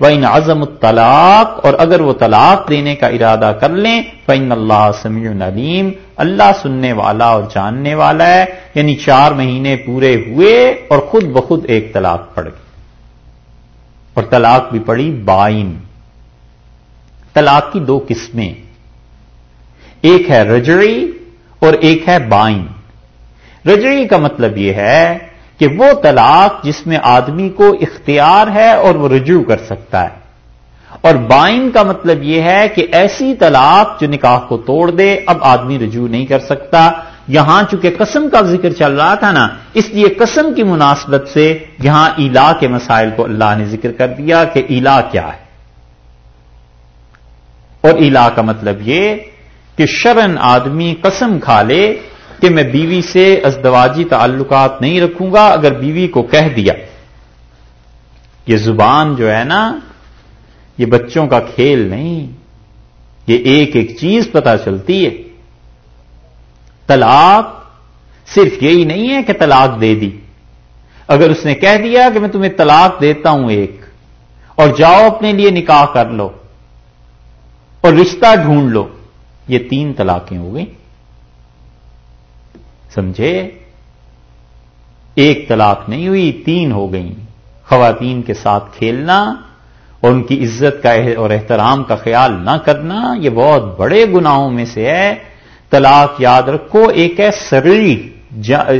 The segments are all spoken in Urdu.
ان عزم الطلاق اور اگر وہ طلاق دینے کا ارادہ کر لیں فعین اللہ سمیع علیم اللہ سننے والا اور جاننے والا ہے یعنی چار مہینے پورے ہوئے اور خود بخود ایک طلاق پڑ گئی۔ اور طلاق بھی پڑی بائن۔ طلاق کی دو قسمیں۔ ایک ہے رجڑی اور ایک ہے بائن۔ رجڑی کا مطلب یہ ہے کہ وہ طلاق جس میں آدمی کو اختیار ہے اور وہ رجوع کر سکتا ہے۔ اور بائن کا مطلب یہ ہے کہ ایسی طلاق جو نکاح کو توڑ دے، اب آدمی رجوع نہیں کر سکتا۔ یہاں چونکہ قسم کا ذکر چل رہا تھا نا، اس لیے قسم کی مناسبت سے یہاں الا کے مسائل کو اللہ نے ذکر کر دیا کہ الا کیا ہے۔ اور الا کا مطلب یہ کہ شرن آدمی قسم کھا لے کہ میں بیوی سے ازدواجی تعلقات نہیں رکھوں گا اگر بیوی کو کہہ دیا۔ یہ زبان جو ہے نا، یہ بچوں کا کھیل نہیں۔ یہ ایک ایک چیز پتا چلتی ہے۔ طلاق صرف یہی نہیں ہے کہ طلاق دے دی۔ اگر اس نے کہہ دیا کہ میں تمہیں طلاق دیتا ہوں ایک، اور جاؤ اپنے لیے نکاح کر لو اور رشتہ ڈھونڈ لو، یہ تین طلاقیں ہو گئی سمجھے؟ ایک طلاق نہیں ہوئی، تین ہو گئی خواتین کے ساتھ کھیلنا اور ان کی عزت کا اور احترام کا خیال نہ کرنا، یہ بہت بڑے گناہوں میں سے ہے۔ طلاق یاد رکھو، ایک ہے سرلی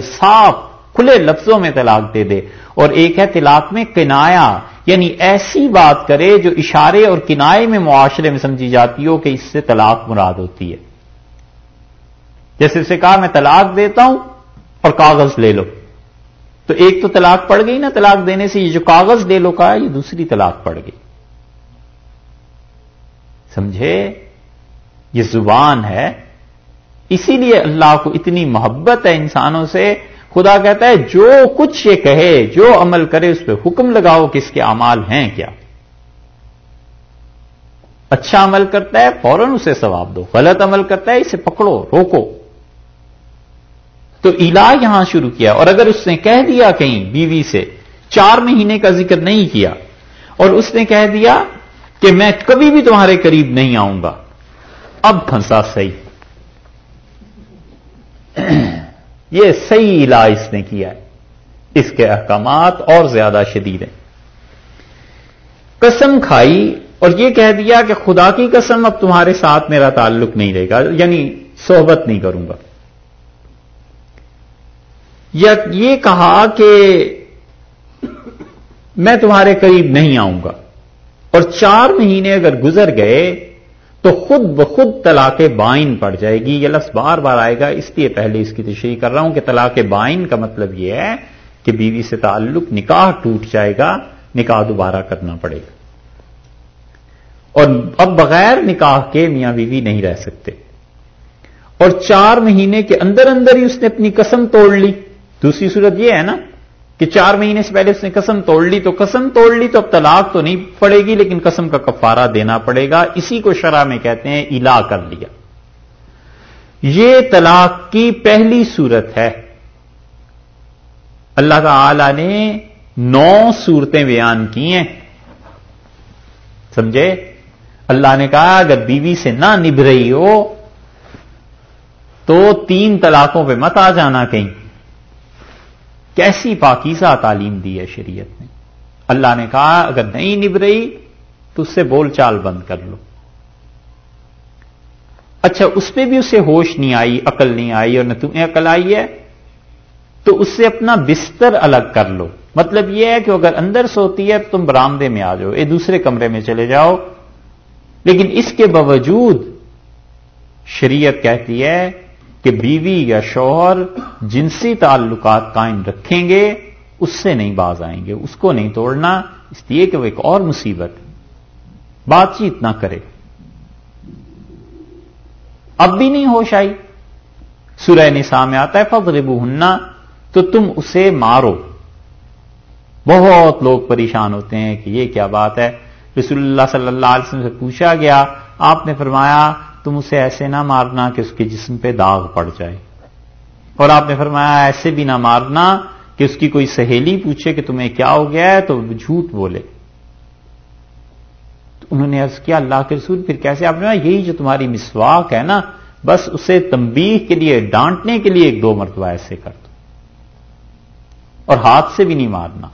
صاف کھلے لفظوں میں طلاق دے دے۔ اور ایک ہے طلاق میں کنایا۔ یعنی ایسی بات کرے جو اشارے اور کنائے میں معاشرے میں سمجھی جاتی ہو کہ اس سے طلاق مراد ہوتی ہے۔ جیسے اسے کہا میں طلاق دیتا ہوں اور کاغذ لے لو۔ تو ایک تو طلاق پڑ گئی نا، طلاق دینے سے یہ جو کاغذ لے لو کہا، یہ دوسری طلاق پڑ گئی۔ سمجھے؟ یہ زبان ہے۔ اسی لیے اللہ کو اتنی محبت ہے انسانوں سے۔ خدا کہتا ہے، جو کچھ یہ کہے، جو عمل کرے، اس پہ حکم لگاؤ کہ اس کے امال ہیں کیا۔ اچھا عمل کرتا ہے، فوراً اسے ثواب دو۔ غلط عمل کرتا ہے، اسے پکڑو، روکو۔ تو الا یہاں شروع کیا اور اگر اس نے کہہ دیا کہیں بیوی سے، چار مہینے کا ذکر نہیں کیا اور اس نے کہہ دیا کہ میں کبھی بھی تمہارے قریب نہیں آؤں گا۔ اب پھنسا صحیح۔ یہ صحیح الا اس نے کیا ہے۔ اس کے احکامات اور زیادہ شدید ہیں۔ قسم کھائی اور یہ کہہ دیا کہ خدا کی قسم اب تمہارے ساتھ میرا تعلق نہیں رہے گا یعنی صحبت نہیں کروں گا۔ یا یہ کہا کہ میں تمہارے قریب نہیں آؤں گا اور چار مہینے اگر گزر گئے تو خود بخود طلاق بائن پڑ جائے گی، یہ لفظ بار بار آئے گا، اس لیے پہلے اس کی تشریح کر رہا ہوں کہ طلاق بائن کا مطلب یہ ہے کہ بیوی سے تعلق نکاح ٹوٹ جائے گا، نکاح دوبارہ کرنا پڑے گا۔ اور اب بغیر نکاح کے میاں بیوی نہیں رہ سکتے۔ اور چار مہینے کے اندر اندر ہی اس نے اپنی قسم توڑ لی۔ دوسری صورت یہ ہے نا کہ چار مہینے سے پہلے اس نے قسم توڑ لی، تو قسم توڑ لی تو اب طلاق تو نہیں پڑے گی، لیکن قسم کا کفارہ دینا پڑے گا۔ اسی کو شرح میں کہتے ہیں الا کر لیا۔ یہ طلاق کی پہلی صورت ہے۔ اللہ تعالی نے نو صورتیں بیان کی ہیں۔ سمجھے؟ اللہ نے کہا، اگر بیوی سے نہ نبھ رہی ہو، تو تین طلاقوں پہ مت آ جانا کہیں۔ کیسی پاکیزہ تعلیم دی ہے شریعت نے؟ اللہ نے کہا، اگر نہیں نب رہی تو اس سے بول چال بند کر لو۔ اچھا اس پہ بھی اسے ہوش نہیں آئی، عقل نہیں آئی اور نہ تمہیں عقل آئی ہے، تو اس سے اپنا بستر الگ کر لو۔ مطلب یہ ہے کہ اگر اندر سوتی ہے تو تم برامدے میں آ جاؤ یہ دوسرے کمرے میں چلے جاؤ۔ لیکن اس کے باوجود شریعت کہتی ہے کہ بیوی یا شوہر جنسی تعلقات قائم رکھیں گے، اس سے نہیں باز آئیں گے، اس کو نہیں توڑنا، اس لیے کہ وہ ایک اور مصیبت بات چیت نہ کرے۔ اب بھی نہیں ہوش آئی۔ سورہ نساء میں آتا ہے فضربو ہننا تو تم اسے مارو۔ بہت لوگ پریشان ہوتے ہیں کہ یہ کیا بات ہے۔ رسول اللہ صلی اللہ علیہ وسلم سے پوچھا گیا، آپ نے فرمایا تم اسے ایسے نہ مارنا کہ اس کے جسم پہ داغ پڑ جائے۔ اور آپ نے فرمایا ایسے بھی نہ مارنا کہ اس کی کوئی سہیلی پوچھے کہ تمہیں کیا ہو گیا ہے تو جھوٹ بولے۔ تو انہوں نے عرض کیا، اللہ کے رسول، پھر کیسے؟ آپ نے یہی جو تمہاری مسواک ہے نا، بس اسے تمبیح کے لیے، ڈانٹنے کے لیے ایک دو مرتبہ ایسے کر دو۔ اور ہاتھ سے بھی نہیں مارنا،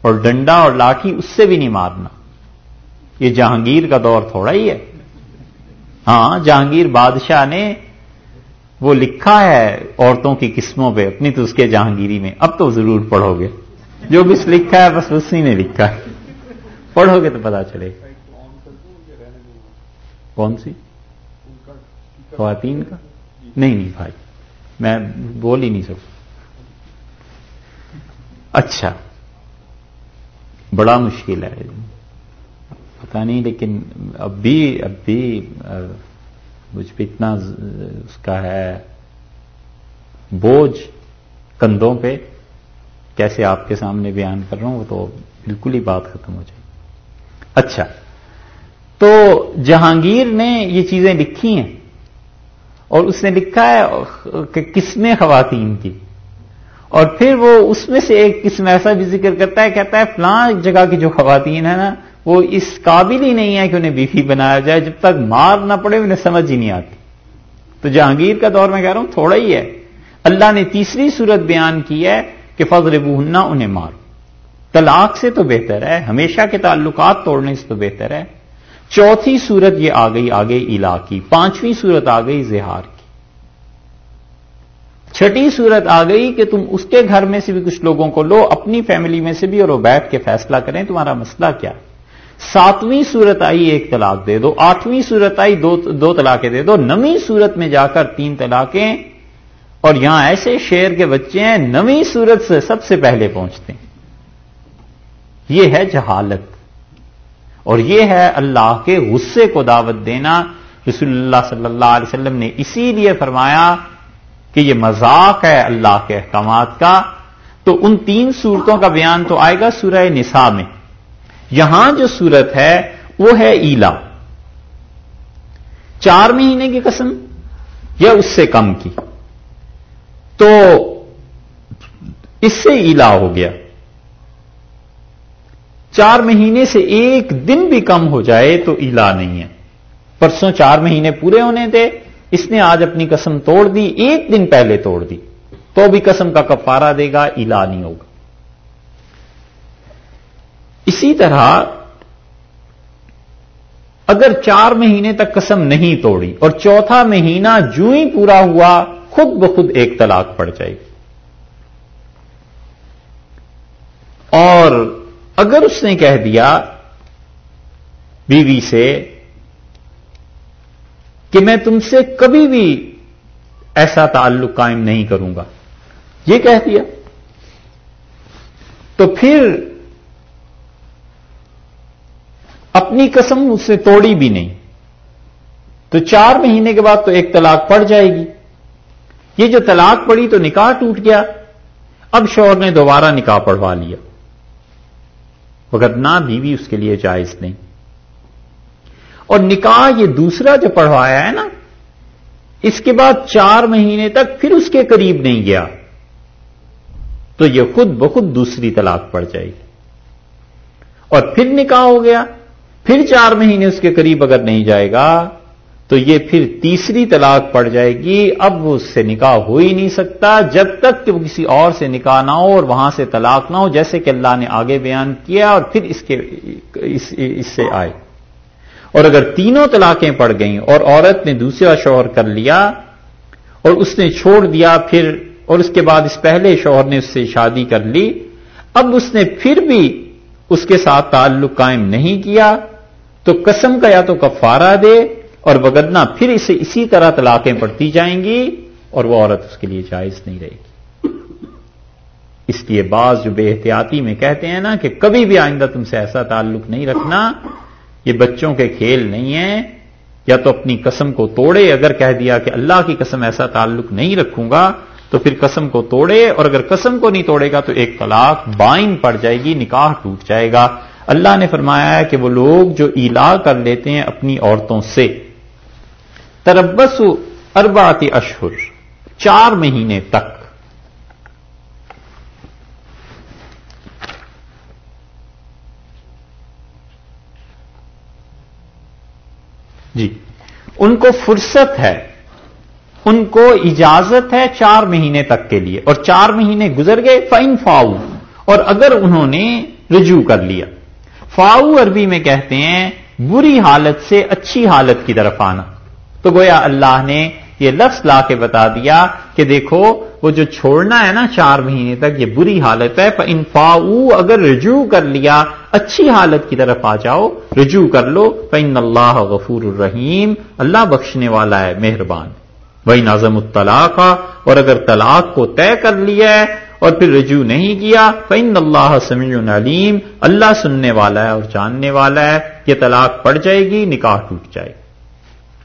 اور ڈنڈا اور لاٹھی اس سے بھی نہیں مارنا۔ یہ جہانگیر کا دور تھوڑا ہی ہے۔ ہاں جہانگیر بادشاہ نے وہ لکھا ہے عورتوں کی قسموں پہ، اپنی تو اس کے جہانگیری میں۔ اب تو ضرور پڑھو گے۔ جو بھی لکھا ہے، بس اسی نے لکھا ہے۔ پڑھو گے تو پتا چلے کون سی؟ خواتین کا؟ نہیں نہیں بھائی، میں بول ہی نہیں سکتا۔ اچھا بڑا مشکل ہے۔ پتا نہیں، لیکن اب بھی اب بھی مجھ پہ اتنا اس کا ہے بوجھ کندھوں پہ، کیسے آپ کے سامنے بیان کر رہا ہوں، وہ تو بالکل ہی بات ختم ہو جائے اچھا تو جہانگیر نے یہ چیزیں لکھی ہیں، اور اس نے لکھا ہے کہ قسمیں خواتین کی؟ اور پھر وہ اس میں سے ایک قسم ایسا بھی ذکر کرتا ہے، کہتا ہے فلاں جگہ کی جو خواتین ہے نا وہ اس قابل ہی نہیں ہے کہ انہیں بیفی بنایا جائے، جب تک مار نہ پڑے انہیں سمجھ ہی نہیں آتی۔ تو جہانگیر کا دور میں کہہ رہا ہوں، تھوڑا ہی ہے۔ اللہ نے تیسری صورت بیان کی ہے کہ فضر بہنا انہیں مارو۔ طلاق سے تو بہتر ہے، ہمیشہ کے تعلقات توڑنے سے تو بہتر ہے۔ چوتھی صورت یہ آ گئی، آگے علا کی۔ پانچویں صورت آ گئی، زہار کی۔ چھٹی صورت آ گئی کہ تم اس کے گھر میں سے بھی کچھ لوگوں کو لو، اپنی فیملی میں سے بھی اور وہ بیٹھ کے فیصلہ کریں، تمہارا مسئلہ کیا؟ ساتویں صورت آئی ایک طلاق دے دو، آٹھویں صورت آئی دو دو طلاقیں دے دو، نویں صورت میں جا کر تین طلاقیں، اور یہاں ایسے شیر کے بچے ہیں، نویں صورت سے سب سے پہلے پہنچتے ہیں۔ یہ ہے جہالت، اور یہ ہے اللہ کے غصے کو دعوت دینا۔ رسول اللہ صلی اللہ علیہ وسلم نے اسی لیے فرمایا کہ یہ مذاق ہے اللہ کے احکامات کا۔ تو ان تین صورتوں کا بیان تو آئے گا سورہ نساء میں۔ یہاں جو صورت ہے، وہ ہے ایلا۔ چار مہینے کی قسم یا اس سے کم کی؟ تو اس سے ایلا ہو گیا۔ چار مہینے سے ایک دن بھی کم ہو جائے تو ایلا نہیں ہے۔ پرسوں چار مہینے پورے ہونے تھے اس نے آج اپنی قسم توڑ دی، ایک دن پہلے توڑ دی۔ تو بھی قسم کا کفارہ دے گا، ایلا نہیں ہوگا۔ اسی طرح اگر چار مہینے تک قسم نہیں توڑی اور چوتھا مہینہ جو ہی پورا ہوا، خود بخود ایک طلاق پڑ جائے گی۔ اور اگر اس نے کہہ دیا بیوی سے کہ میں تم سے کبھی بھی ایسا تعلق قائم نہیں کروں گا، یہ کہہ دیا۔ تو پھر اپنی قسم اس سے توڑی بھی نہیں۔ تو چار مہینے کے بعد تو ایک طلاق پڑ جائے گی۔ یہ جو طلاق پڑی تو نکاح ٹوٹ گیا۔ اب شوہر نے دوبارہ نکاح پڑھوا لیا۔ مگر نہ بیوی اس کے لیے جائز نہیں۔ اور نکاح یہ دوسرا جو پڑھوایا ہے نا، اس کے بعد چار مہینے تک پھر اس کے قریب نہیں گیا۔ تو یہ خود بخود دوسری طلاق پڑ جائے گی۔ اور پھر نکاح ہو گیا۔ پھر چار مہینے اس کے قریب اگر نہیں جائے گا تو یہ پھر تیسری طلاق پڑ جائے گی۔ اب وہ اس سے نکاح ہو ہی نہیں سکتا۔ جب تک کہ وہ کسی اور سے نکاح نہ ہو اور وہاں سے طلاق نہ ہو جیسے کہ اللہ نے آگے بیان کیا اور پھر اس کے اس, اس سے آئے۔ اور اگر تینوں طلاقیں پڑ گئیں اور عورت نے دوسرا شوہر کر لیا اور اس نے چھوڑ دیا پھر اور اس کے بعد اس پہلے شوہر نے اس سے شادی کر لی اب اس نے پھر بھی اس کے ساتھ تعلق قائم نہیں کیا۔ تو قسم کا یا تو کفارہ دے اور بگدنا پھر اسے اسی طرح طلاقیں پڑتی جائیں گی اور وہ عورت اس کے لیے جائز نہیں رہے گی۔ اس لیے بعض جو بے احتیاطی میں کہتے ہیں نا کہ کبھی بھی آئندہ تم سے ایسا تعلق نہیں رکھنا، یہ بچوں کے کھیل نہیں ہیں، یا تو اپنی قسم کو توڑے، اگر کہہ دیا کہ اللہ کی قسم ایسا تعلق نہیں رکھوں گا تو پھر قسم کو توڑے، اور اگر قسم کو نہیں توڑے گا تو ایک طلاق بائن پڑ جائے گی، نکاح ٹوٹ جائے گا۔ اللہ نے فرمایا ہے کہ وہ لوگ جو ایلا کر لیتے ہیں اپنی عورتوں سے۔ تربس اربات اشہر، چار مہینے تک۔ جی ان کو فرصت ہے، ان کو اجازت ہے چار مہینے تک کے لیے۔ اور چار مہینے گزر گئے فائن فاؤ اور اگر انہوں نے رجوع کر لیا۔ فاؤ عربی میں کہتے ہیں، بری حالت سے اچھی حالت کی طرف آنا۔ تو گویا اللہ نے یہ لفظ لا کے بتا دیا کہ دیکھو، وہ جو چھوڑنا ہے نا چار مہینے تک، یہ بری حالت ہے۔ انفاؤ اگر رجوع کر لیا، اچھی حالت کی طرف آ جاؤ، رجوع کر لو فن اللہ غفور الرحیم اللہ بخشنے والا ہے، مہربان۔ وہی نازم الطلاق، اور اگر طلاق کو طے کر لیا ہے اور پھر رجوع نہیں کیا فعن اللہ سمیع علیم اللہ سننے والا ہے اور جاننے والا ہے یہ طلاق پڑ جائے گی، نکاح ٹوٹ جائے گی۔